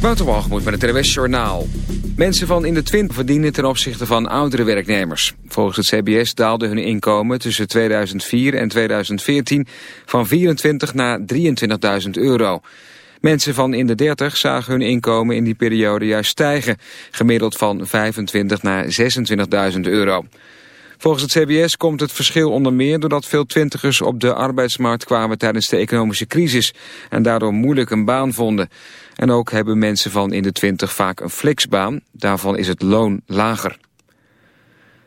Waterwalgemoed met het RWS Journaal. Mensen van in de 20 verdienen ten opzichte van oudere werknemers. Volgens het CBS daalde hun inkomen tussen 2004 en 2014 van 24 naar 23.000 euro. Mensen van in de 30 zagen hun inkomen in die periode juist stijgen, gemiddeld van 25 naar 26.000 euro. Volgens het CBS komt het verschil onder meer doordat veel twintigers op de arbeidsmarkt kwamen tijdens de economische crisis en daardoor moeilijk een baan vonden. En ook hebben mensen van in de twintig vaak een flexbaan, daarvan is het loon lager.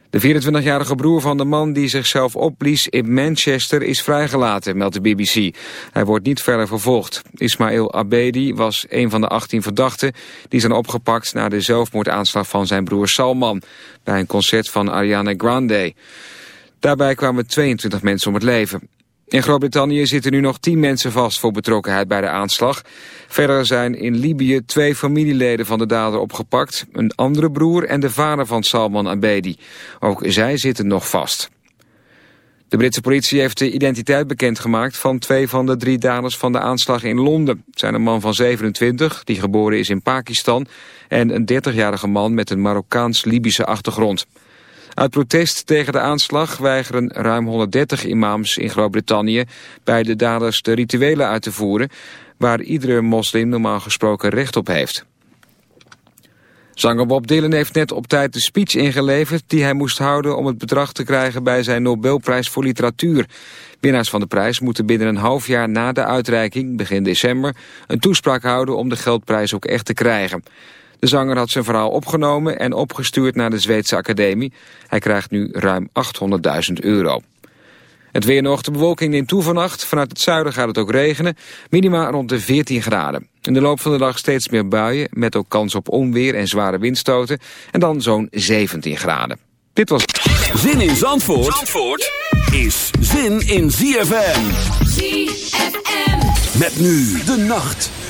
De 24-jarige broer van de man die zichzelf opblies in Manchester is vrijgelaten, meldt de BBC. Hij wordt niet verder vervolgd. Ismail Abedi was een van de 18 verdachten die zijn opgepakt na de zelfmoordaanslag van zijn broer Salman bij een concert van Ariana Grande. Daarbij kwamen 22 mensen om het leven. In Groot-Brittannië zitten nu nog tien mensen vast voor betrokkenheid bij de aanslag. Verder zijn in Libië twee familieleden van de dader opgepakt. Een andere broer en de vader van Salman Abedi. Ook zij zitten nog vast. De Britse politie heeft de identiteit bekendgemaakt van twee van de drie daders van de aanslag in Londen. Het zijn een man van 27, die geboren is in Pakistan, en een 30-jarige man met een Marokkaans-Libische achtergrond. Uit protest tegen de aanslag weigeren ruim 130 imams in Groot-Brittannië bij de daders de rituelen uit te voeren waar iedere moslim normaal gesproken recht op heeft. Zanger Bob Dylan heeft net op tijd de speech ingeleverd die hij moest houden om het bedrag te krijgen bij zijn Nobelprijs voor literatuur. Winnaars van de prijs moeten binnen een half jaar na de uitreiking, begin december, een toespraak houden om de geldprijs ook echt te krijgen. De zanger had zijn verhaal opgenomen en opgestuurd naar de Zweedse Academie. Hij krijgt nu ruim 800.000 euro. Het weer nog, de bewolking neemt toe vannacht. Vanuit het zuiden gaat het ook regenen. Minima rond de 14 graden. In de loop van de dag steeds meer buien, met ook kans op onweer en zware windstoten. En dan zo'n 17 graden. Dit was... Zin in Zandvoort, Zandvoort is zin in ZFM. ZFM. Met nu de nacht.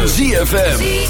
Van ZFM.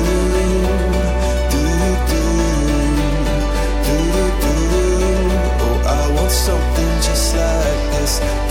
Like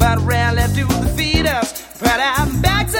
but rarely do they feed us. But I'm back to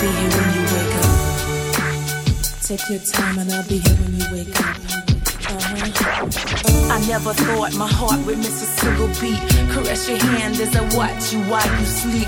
Be here when you wake up. Take your time and I'll be here when you wake up. Uh-huh. I never thought my heart would miss a single beat. Caress your hand as I watch you while you sleep.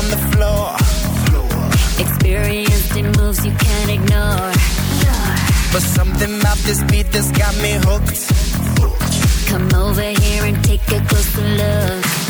On the floor. Experienced in moves you can't ignore. But something about this beat that's got me hooked. Come over here and take a closer look.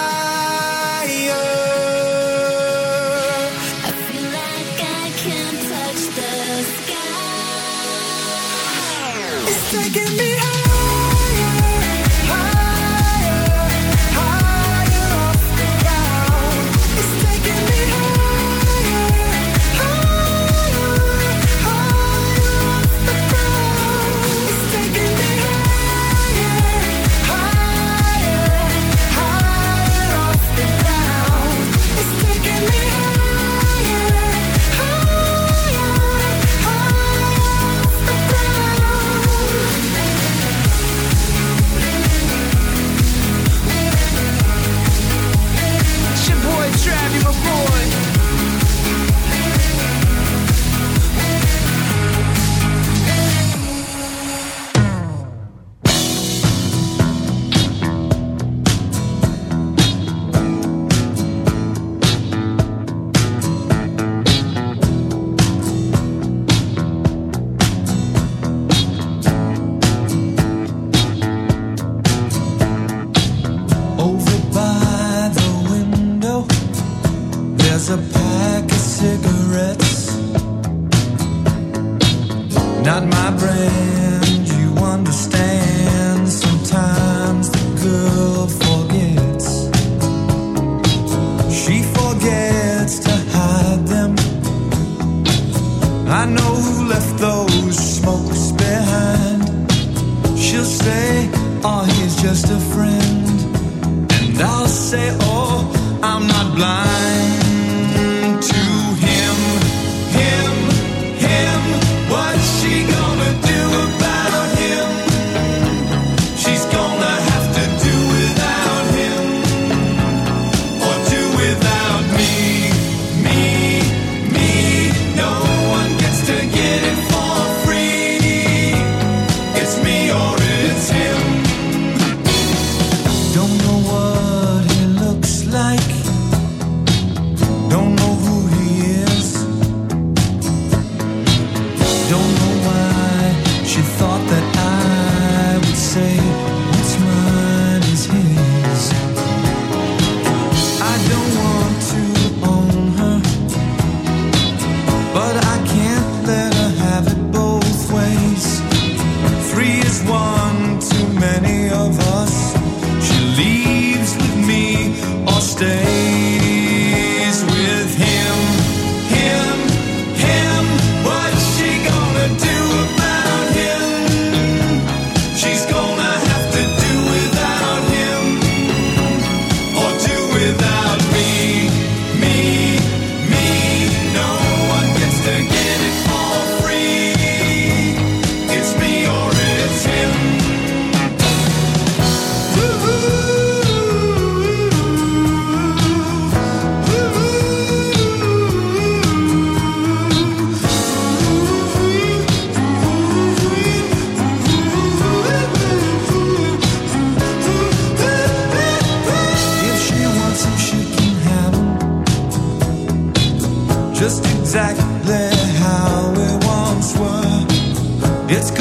I know who left those smokes behind. She'll say, Oh, he's just a friend. And I'll say, Oh, I'm not blind. exactly how we once were. It's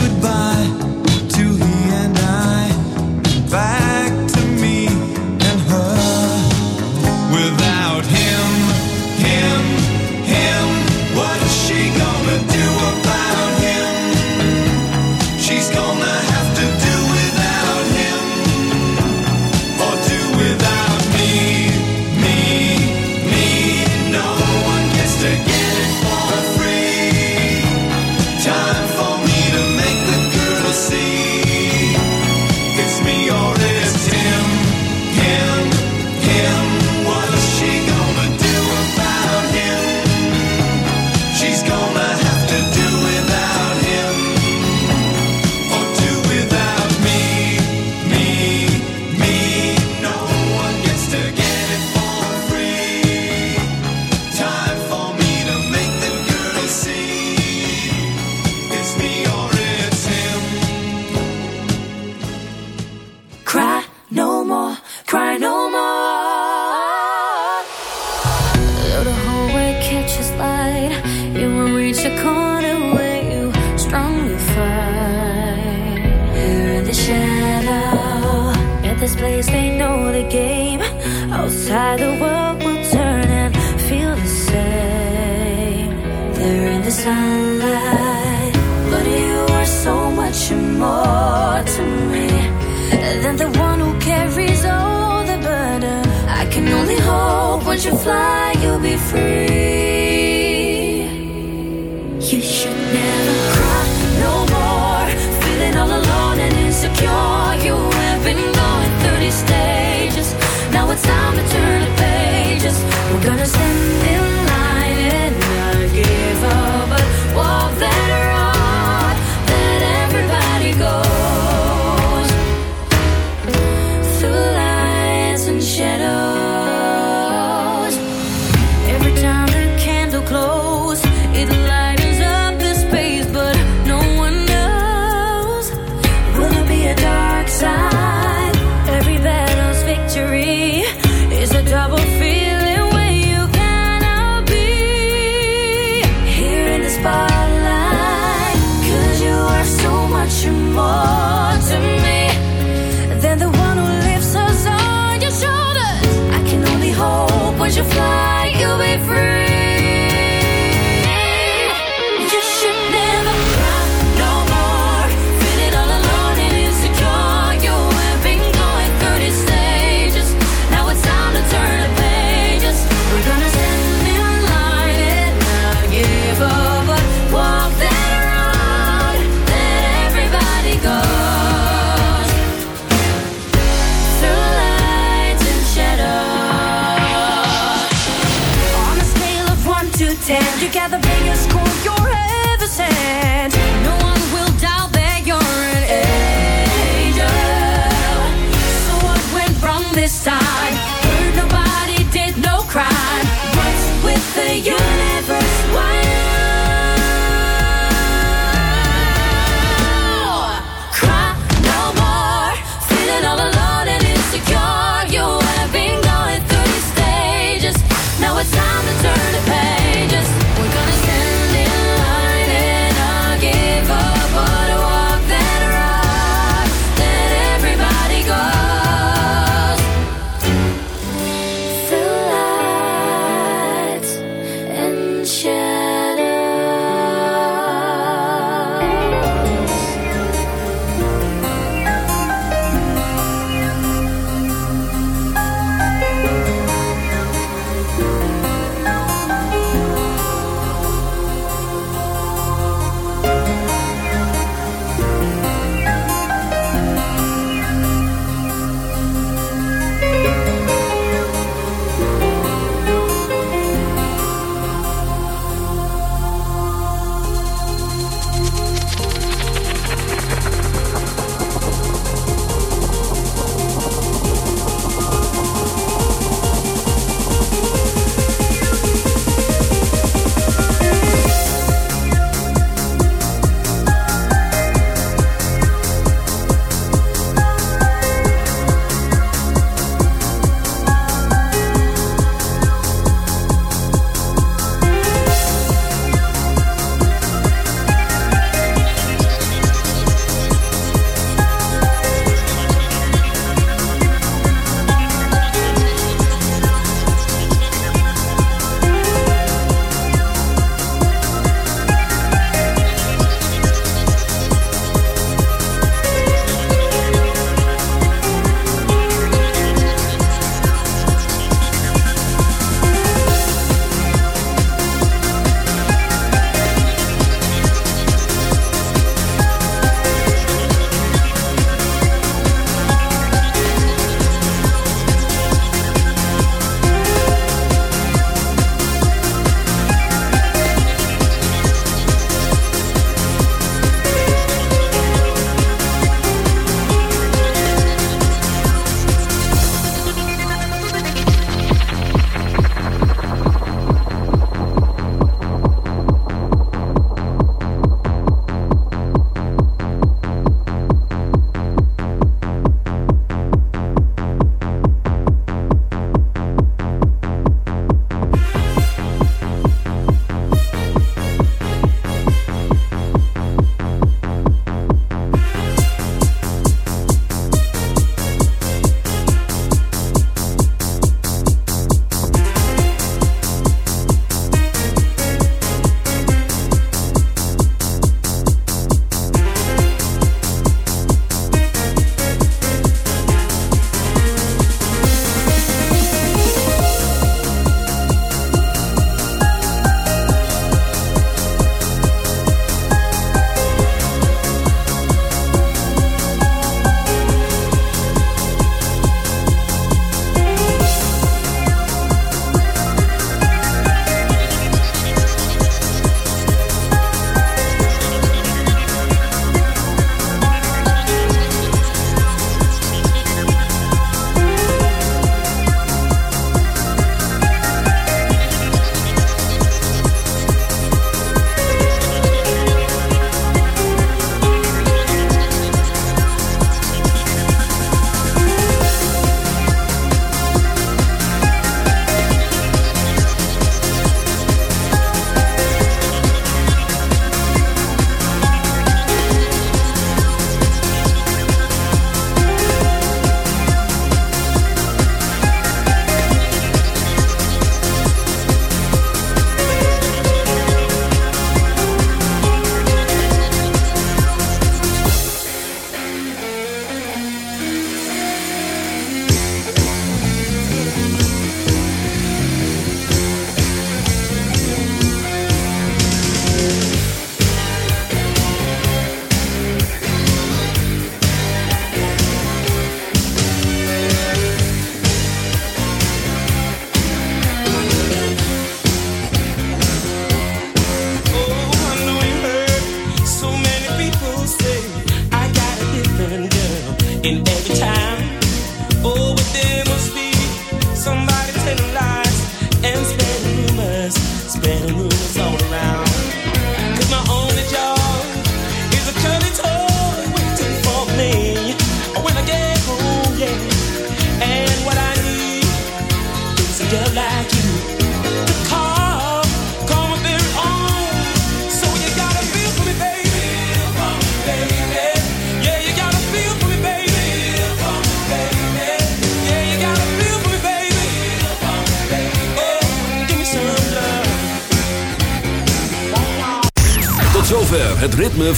We're